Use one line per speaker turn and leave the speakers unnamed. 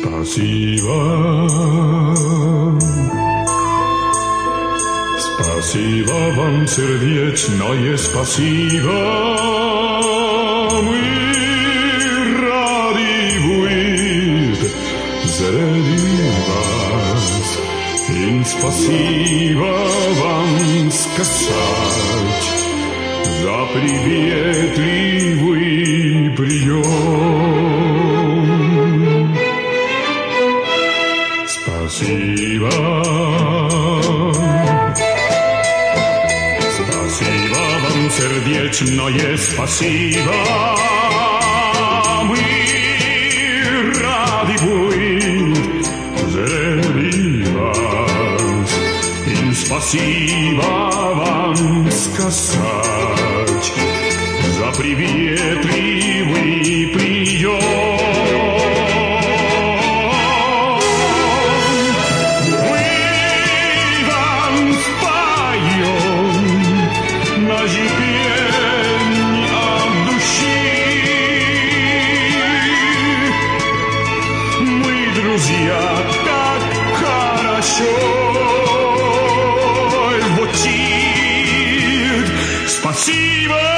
Спасибо. Спасибо вам сердечное спасибо. Мы рады быть среди вас. И спасибо вам сказать за приветливый прием. Спасибо. Вам сердечное спасибо. Мы рады заради вас. Им спасибо вам сказать за приветливый прием. Спасибо.